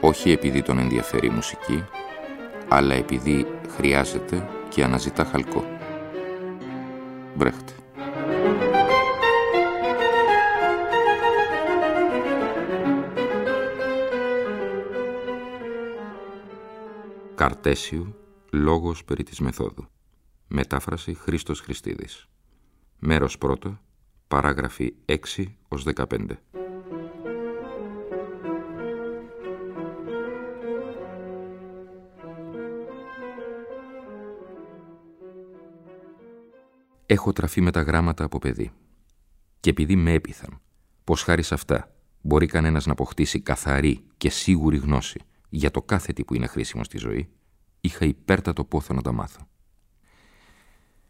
όχι επειδή τον ενδιαφέρει η μουσική, αλλά επειδή χρειάζεται και αναζητά χαλκό. Μπρέχτε. Καρτέσιου, λόγος περί της μεθόδου. Μετάφραση Χρήστος Χριστίδης. Μέρος πρώτο, παράγραφοι 6 ως 15. Έχω τραφεί με τα γράμματα από παιδί. Και επειδή με έπειθαν πως χάρη σε αυτά μπορεί κανένας να αποκτήσει καθαρή και σίγουρη γνώση για το κάθε τι που είναι χρήσιμο στη ζωή, είχα υπέρτατο πόθο να τα μάθω.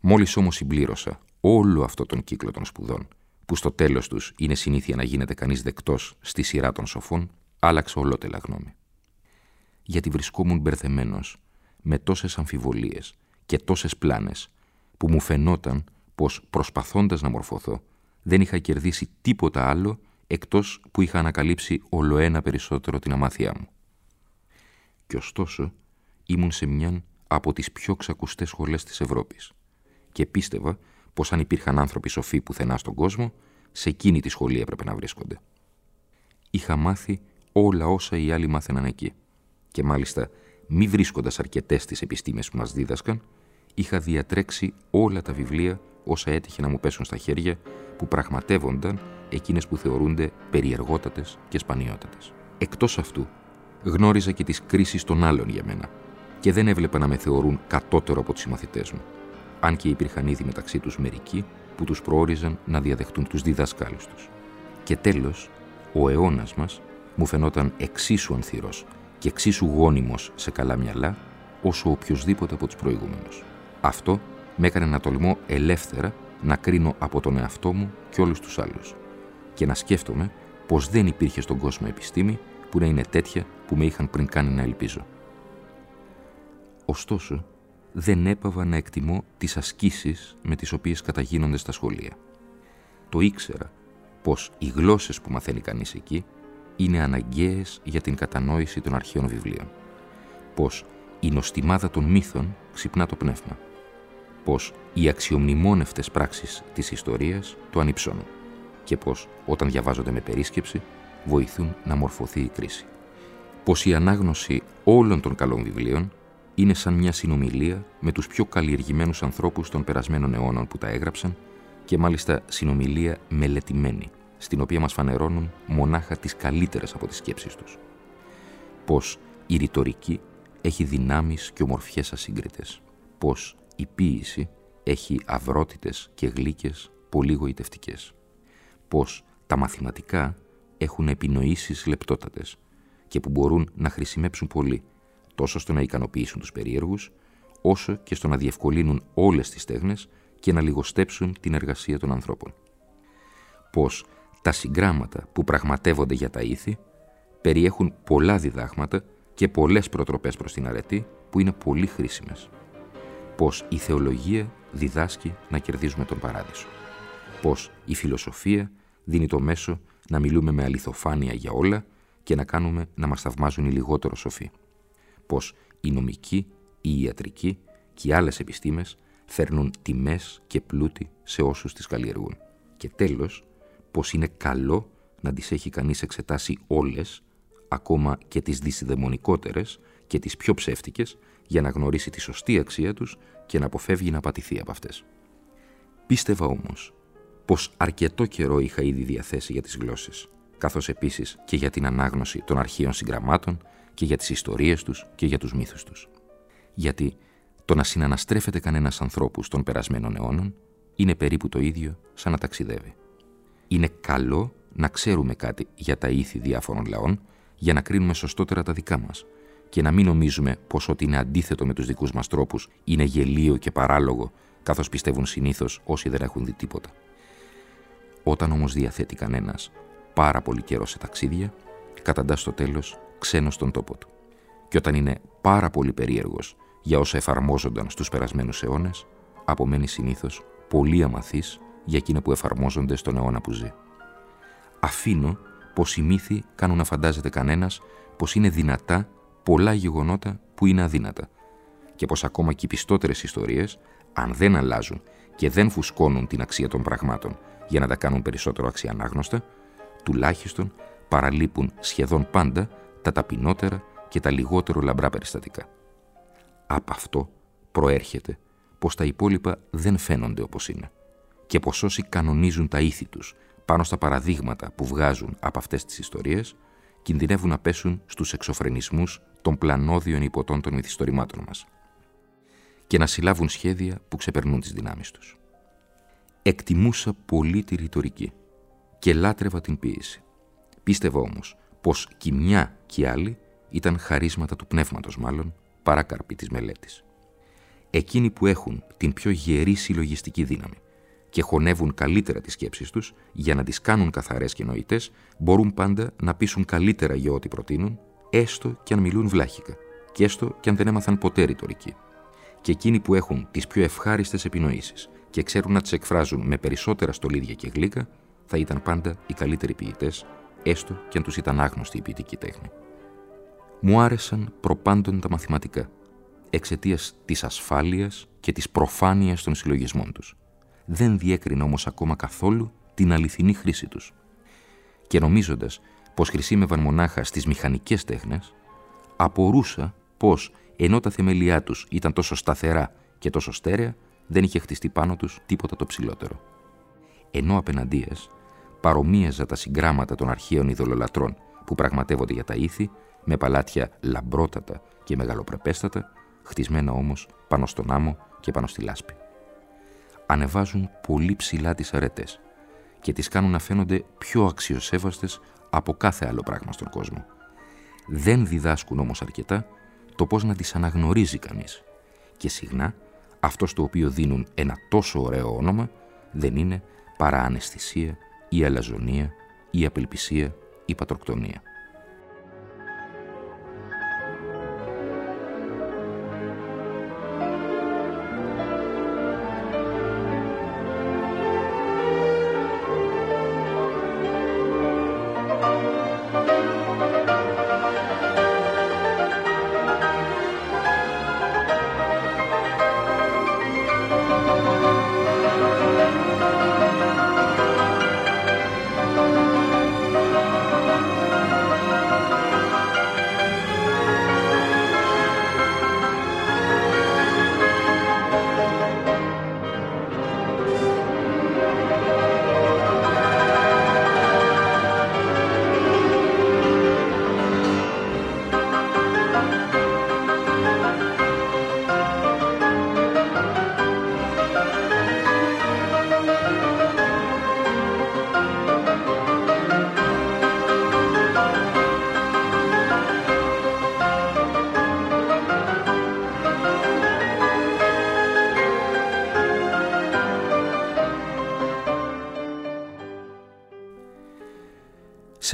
Μόλις όμως συμπλήρωσα όλο αυτό τον κύκλο των σπουδών, που στο τέλος τους είναι συνήθεια να γίνεται κανείς δεκτός στη σειρά των σοφών, άλλαξα ολότελα γνώμη. Γιατί βρισκόμουν μπερδεμένος με τόσες αμφιβολίες και τόσες πλάνες που μου φαινόταν πως προσπαθώντας να μορφωθώ δεν είχα κερδίσει τίποτα άλλο εκτός που είχα ανακαλύψει ολοένα περισσότερο την αμάθειά μου. Και ωστόσο ήμουν σε μιαν από τις πιο ξακουστές σχολές της Ευρώπης και πίστευα πως αν υπήρχαν άνθρωποι σοφοί πουθενά στον κόσμο, σε εκείνη τη σχολή έπρεπε να βρίσκονται. Είχα μάθει όλα όσα οι άλλοι μάθαιναν εκεί και μάλιστα μη βρίσκοντας αρκετές τις επιστήμες που μας δίδασκαν, είχα διατρέξει όλα τα βιβλία όσα έτυχε να μου πέσουν στα χέρια που πραγματεύονταν εκείνες που θεωρούνται περιεργότατες και σπανιότατες. Εκτός αυτού, γνώριζα και τις κρίσεις των άλλων για μένα και δεν έβλεπα να με θεωρούν κατώτερο από τους συμμαθητές μου, αν και υπήρχαν ήδη μεταξύ τους μερικοί που τους προόριζαν να διαδεχτούν τους διδασκάλους τους. Και τέλος, ο αιώνας μας μου φαινόταν εξίσου ανθυρός και εξίσου γόνιμος σε καλά μυαλά όσο οποιοδήποτε από τους προηγούμενους. Αυτό με έκανε να τολμώ ελεύθερα να κρίνω από τον εαυτό μου και όλους τους άλλους και να σκέφτομαι πως δεν υπήρχε στον κόσμο επιστήμη που να είναι τέτοια που με είχαν πριν κάνει να ελπίζω. Ωστόσο, δεν έπαβα να εκτιμώ τις ασκήσεις με τις οποίες καταγίνονται στα σχολεία. Το ήξερα πως οι γλώσσες που μαθαίνει κανείς εκεί είναι αναγκαίες για την κατανόηση των αρχαίων βιβλίων. Πως η νοστιμάδα των μύθων ξυπνά το πνεύμα πως οι αξιομνημόνευτες πράξεις της ιστορίας το ανυψώνουν και πως όταν διαβάζονται με περίσκεψη βοηθούν να μορφωθεί η κρίση. Πως η ανάγνωση όλων των καλών βιβλίων είναι σαν μια συνομιλία με τους πιο καλλιεργημένους ανθρώπους των περασμένων αιώνων που τα έγραψαν και μάλιστα συνομιλία μελετημένη, στην οποία μας φανερώνουν μονάχα τις καλύτερες από τις σκέψεις τους. Πως η ρητορική έχει δυνάμεις και ομορφιές ασύγκριτες. Πως η ποίηση έχει αυρότητες και γλύκες πολύ γοητευτικές. Πως τα μαθηματικά έχουν επινοήσεις λεπτότατες και που μπορούν να χρησιμεύσουν πολύ τόσο στο να ικανοποιήσουν τους περίεργους, όσο και στο να διευκολύνουν όλες τις τέχνες και να λιγοστέψουν την εργασία των ανθρώπων. Πως τα συγγράμματα που πραγματεύονται για τα ήθη περιέχουν πολλά διδάγματα και πολλές προτροπές προς την αρετή που είναι πολύ χρήσιμες πως η θεολογία διδάσκει να κερδίζουμε τον παράδεισο. Πως η φιλοσοφία δίνει το μέσο να μιλούμε με αληθοφάνεια για όλα και να κάνουμε να μας θαυμάζουν οι λιγότερο σοφοί. Πως η νομική, η ιατρική και οι άλλες επιστήμες φέρνουν τιμές και πλούτη σε όσους τις καλλιεργούν. Και τέλος, πως είναι καλό να τις έχει κανείς εξετάσει όλες, ακόμα και τις δυσδαιμονικότερες και τις πιο ψεύτικες, για να γνωρίσει τη σωστή αξία τους και να αποφεύγει να πατηθεί από αυτές. Πίστευα όμως πως αρκετό καιρό είχα ήδη διαθέσει για τις γλώσσες, καθώς επίσης και για την ανάγνωση των αρχαίων συγγραμμάτων και για τις ιστορίες τους και για τους μύθους τους. Γιατί το να συναναστρέφεται κανένας ανθρώπους των περασμένων αιώνων είναι περίπου το ίδιο σαν να ταξιδεύει. Είναι καλό να ξέρουμε κάτι για τα ήθη διάφορων λαών για να κρίνουμε σωστότερα τα δικά μας και να μην νομίζουμε πως ό,τι είναι αντίθετο με τους δικούς μας τρόπους είναι γελίο και παράλογο, καθώς πιστεύουν συνήθως όσοι δεν έχουν δει τίποτα. Όταν όμως διαθέτει κανένας πάρα πολύ καιρό σε ταξίδια, καταντάς στο τέλος ξένος στον τόπο του. Και όταν είναι πάρα πολύ περίεργος για όσα εφαρμόζονταν στους περασμένους αιώνες, απομένει συνήθως πολύ αμαθής για εκείνα που εφαρμόζονται στον αιώνα που ζει. Αφήνω πως οι μύθοι κάνουν να φαντάζεται κανένας πως είναι δυνατά πολλά γεγονότα που είναι αδύνατα και πως ακόμα και οι πιστότερες ιστορίες, αν δεν αλλάζουν και δεν φουσκώνουν την αξία των πραγμάτων για να τα κάνουν περισσότερο αξιανάγνωστα, τουλάχιστον παραλείπουν σχεδόν πάντα τα ταπεινότερα και τα λιγότερο λαμπρά περιστατικά. Από αυτό προέρχεται πως τα υπόλοιπα δεν φαίνονται όπως είναι και πως όσοι κανονίζουν τα ήθη τους πάνω στα παραδείγματα που βγάζουν από αυτές τις ιστορίες κινδυνεύουν να πέσουν στους εξωφρενισμούς των πλανόδιων υποτών των μυθιστορημάτων μας και να συλλάβουν σχέδια που ξεπερνούν τις δυνάμεις τους. Εκτιμούσα πολύ τη ρητορική και λάτρευα την ποίηση. Πίστευα όμως πως κι μια κι η άλλη ήταν χαρίσματα του πνεύματος μάλλον παρά καρπή της μελέτης. Εκείνοι που έχουν την πιο γερή συλλογιστική δύναμη και χωνεύουν καλύτερα τις σκέψεις τους για να τις κάνουν καθαρές και νοητές, μπορούν πάντα να πείσουν καλύτερα για ό,τι προτείνουν, έστω και αν μιλούν βλάχικα και έστω και αν δεν έμαθαν ποτέ ρητορική. Και εκείνοι που έχουν τις πιο ευχάριστες επινοήσεις και ξέρουν να τις εκφράζουν με περισσότερα στολίδια και γλύκα, θα ήταν πάντα οι καλύτεροι ποιητές, έστω και αν τους ήταν άγνωστη η ποιητική τέχνη. Μου άρεσαν προπάντων τα μαθηματικά, εξαιτίας της ασφάλειας και της προφάνειας των συλλογισμών τους δεν διέκρινα όμως ακόμα καθόλου την αληθινή χρήση τους. Και νομίζοντας πως χρησίμευαν μονάχα στις μηχανικές τέχνες, απορούσα πως ενώ τα θεμελιά τους ήταν τόσο σταθερά και τόσο στέρεα, δεν είχε χτιστεί πάνω τους τίποτα το ψηλότερο. Ενώ απέναντίας παρομοίαζα τα συγκράματα των αρχαίων ειδωλολατρών που πραγματεύονται για τα ήθη, με παλάτια λαμπρότατα και μεγαλοπρεπέστατα, χτισμένα όμως πάνω στον άμμο και πάνω στη λάσπη ανεβάζουν πολύ ψηλά τις αρετές και τις κάνουν να φαίνονται πιο αξιοσέβαστες από κάθε άλλο πράγμα στον κόσμο. Δεν διδάσκουν όμως αρκετά το πώς να τις αναγνωρίζει κανείς και συχνά αυτός στο οποίο δίνουν ένα τόσο ωραίο όνομα δεν είναι παρά αναισθησία ή αλαζονία ή απελπισία ή πατροκτονία.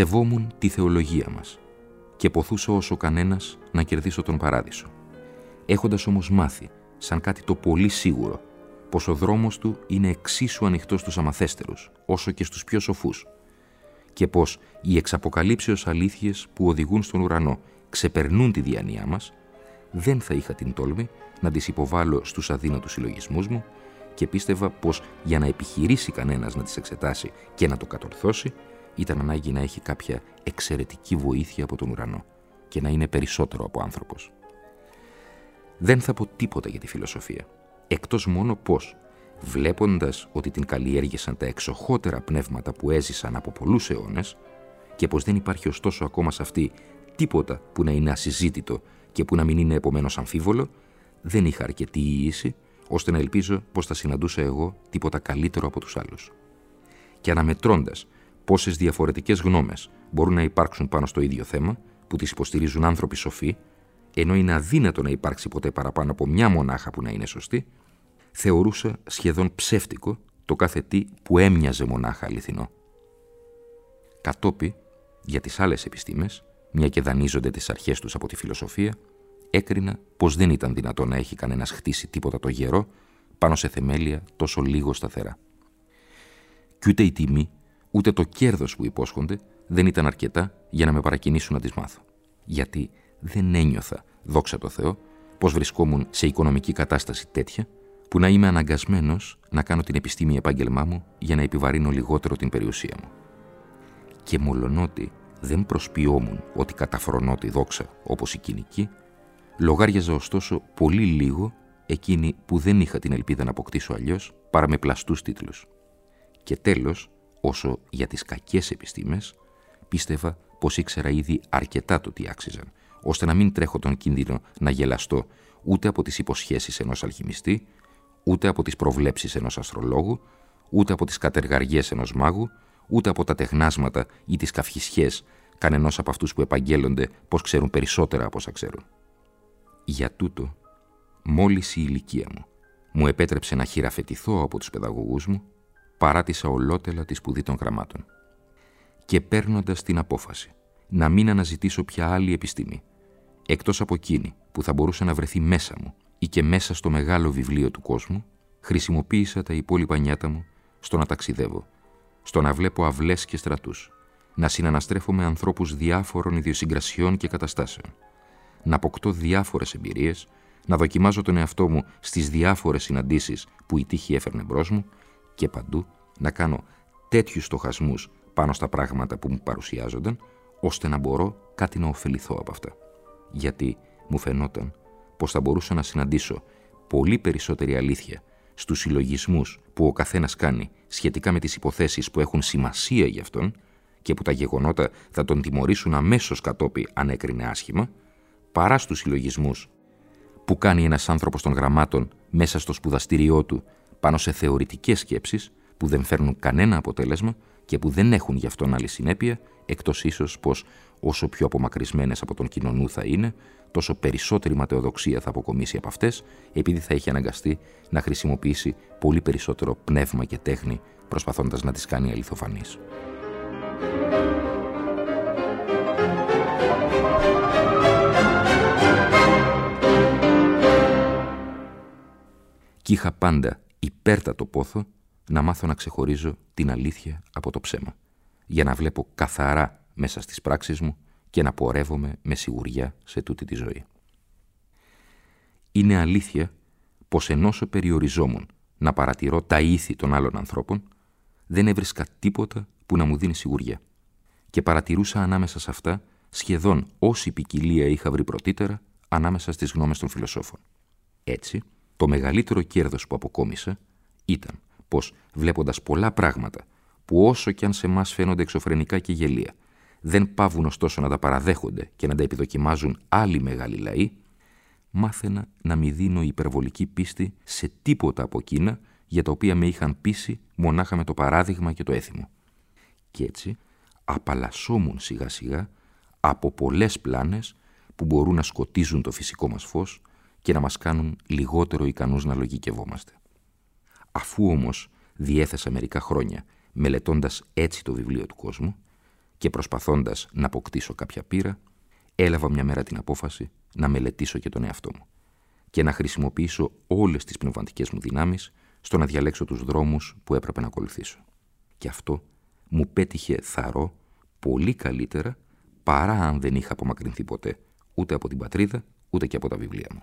Σεβόμουν τη θεολογία μας και ποθούσα όσο κανένας να κερδίσω τον παράδεισο. Έχοντας όμως μάθει, σαν κάτι το πολύ σίγουρο, πως ο δρόμος του είναι εξίσου ανοιχτός στους αμαθέστερους, όσο και στους πιο σοφούς, και πως οι εξαποκαλύψεως αλήθειες που οδηγούν στον ουρανό ξεπερνούν τη διάνοιά μας, δεν θα είχα την τόλμη να τις υποβάλω στους αδύνατους συλλογισμούς μου και πίστευα πως για να επιχειρήσει κανένας να τις εξετάσει και να το κατορθώσει, ήταν ανάγκη να έχει κάποια εξαιρετική βοήθεια από τον ουρανό και να είναι περισσότερο από άνθρωπος. Δεν θα πω τίποτα για τη φιλοσοφία, εκτός μόνο πως, βλέποντας ότι την καλλιέργησαν τα εξοχότερα πνεύματα που έζησαν από πολλούς αιώνες και πως δεν υπάρχει ωστόσο ακόμα σε αυτή τίποτα που να είναι ασυζήτητο και που να μην είναι επομένως αμφίβολο, δεν είχα αρκετή ίηση ώστε να ελπίζω πως θα συναντούσα εγώ τίποτα καλύτερο από τους άλλους. Και αναμετρώντας πόσες διαφορετικές γνώμες μπορούν να υπάρξουν πάνω στο ίδιο θέμα, που τις υποστηρίζουν άνθρωποι σοφοί, ενώ είναι αδύνατο να υπάρξει ποτέ παραπάνω από μια μονάχα που να είναι σωστή, θεωρούσα σχεδόν ψεύτικο το κάθε τι που έμοιαζε μονάχα αληθινό. Κατόπι, για τις άλλες επιστήμες, μια και δανείζονται τις αρχές τους από τη φιλοσοφία, έκρινα πως δεν ήταν δυνατό να έχει κανένας χτίσει τίποτα το γερό πάνω σε θεμέλια τόσο λίγο σταθερά. Κι ούτε η τιμή, ούτε το κέρδος που υπόσχονται δεν ήταν αρκετά για να με παρακινήσουν να τις μάθω. Γιατί δεν ένιωθα, δόξα τω Θεώ, πως βρισκόμουν σε οικονομική κατάσταση τέτοια που να είμαι αναγκασμένος να κάνω την επιστήμη επάγγελμά μου για να επιβαρύνω λιγότερο την περιουσία μου. Και μολονότι δεν προσποιόμουν ότι καταφρονώ τη δόξα όπως η κοινική, λογάριαζα ωστόσο πολύ λίγο εκείνη που δεν είχα την ελπίδα να αποκτήσω αλλιώς παρά με πλαστούς τίτλους. Και τέλος, όσο για τις κακές επιστήμες, πίστευα πως ήξερα ήδη αρκετά το τι άξιζαν, ώστε να μην τρέχω τον κίνδυνο να γελαστώ ούτε από τις υποσχέσεις ενός αλχημιστή, ούτε από τις προβλέψεις ενός αστρολόγου, ούτε από τις κατεργαριές ενός μάγου, ούτε από τα τεχνάσματα ή τις καυχισιές κανενός από αυτούς που επαγγέλλονται πως ξέρουν περισσότερα από όσα ξέρουν. Για τούτο, μόλις η ηλικία μου μου επέτρεψε να χειραφετηθώ από τους παιδαγωγούς μου, παράτησα ολότελα της σπουδή των γραμμάτων. Και παίρνοντας την απόφαση να μην αναζητήσω πια άλλη επιστήμη, εκτός από εκείνη που θα μπορούσε να βρεθεί μέσα μου ή και μέσα στο μεγάλο βιβλίο του κόσμου, χρησιμοποίησα τα υπόλοιπα νιάτα μου στο να ταξιδεύω, στο να βλέπω αυλές και στρατούς, να συναναστρέφω με ανθρώπους διάφορων ιδιοσυγκρασιών και καταστάσεων, να αποκτώ διάφορες εμπειρίες, να δοκιμάζω τον εαυτό μου στις διάφορες συναντήσεις που η τύχη έφερνε μπρος μου και παντού να κάνω τέτοιους στοχασμούς πάνω στα πράγματα που μου παρουσιάζονταν, ώστε να μπορώ κάτι να ωφεληθώ από αυτά. Γιατί μου φαινόταν πως θα μπορούσα να συναντήσω πολύ περισσότερη αλήθεια στους συλλογισμούς που ο καθένας κάνει σχετικά με τις υποθέσεις που έχουν σημασία για αυτόν και που τα γεγονότα θα τον τιμωρήσουν αμέσως κατόπι αν έκρινε άσχημα, παρά στους συλλογισμούς που κάνει ένας άνθρωπος των γραμμάτων μέσα στο σπουδαστήριό του πάνω σε θεωρητικές σκέψεις που δεν φέρνουν κανένα αποτέλεσμα και που δεν έχουν γι' αυτόν άλλη συνέπεια, εκτός ίσως πως όσο πιο απομακρυσμένες από τον κοινωνού θα είναι, τόσο περισσότερη ματαιοδοξία θα αποκομίσει από αυτές, επειδή θα έχει αναγκαστεί να χρησιμοποιήσει πολύ περισσότερο πνεύμα και τέχνη, προσπαθώντας να τις κάνει αληθοφανείς. Κι είχα πάντα υπέρτατο πόθο να μάθω να ξεχωρίζω την αλήθεια από το ψέμα, για να βλέπω καθαρά μέσα στις πράξεις μου και να πορεύομαι με σιγουριά σε τούτη τη ζωή. Είναι αλήθεια πως ενώσο περιοριζόμουν να παρατηρώ τα ήθη των άλλων ανθρώπων, δεν έβρισκα τίποτα που να μου δίνει σιγουριά και παρατηρούσα ανάμεσα σε αυτά σχεδόν όση ποικιλία είχα βρει πρωτήτερα ανάμεσα στις γνώμες των φιλοσόφων. Έτσι, το μεγαλύτερο κέρδος που αποκόμισα ήταν πως βλέποντας πολλά πράγματα που όσο κι αν σε εμάς φαίνονται εξωφρενικά και γελία, δεν πάβουν ωστόσο να τα παραδέχονται και να τα επιδοκιμάζουν άλλοι μεγάλοι λαοί, μάθαινα να μη δίνω υπερβολική πίστη σε τίποτα από εκείνα για τα οποία με είχαν πείσει μονάχα με το παράδειγμα και το έθιμο. Κι έτσι απαλλασσόμουν σιγά σιγά από πολλές πλάνες που μπορούν να σκοτίζουν το φυσικό μας φως και να μας κάνουν λιγότερο ικανούς να λογικευόμαστε. Αφού όμως διέθεσα μερικά χρόνια μελετώντας έτσι το βιβλίο του κόσμου και προσπαθώντας να αποκτήσω κάποια πείρα, έλαβα μια μέρα την απόφαση να μελετήσω και τον εαυτό μου και να χρησιμοποιήσω όλες τις πνευματικές μου δυνάμεις στο να διαλέξω τους δρόμους που έπρεπε να ακολουθήσω. Και αυτό μου πέτυχε θαρό πολύ καλύτερα παρά αν δεν είχα απομακρυνθεί ποτέ ούτε από την πατρίδα ούτε και από τα βιβλία μου.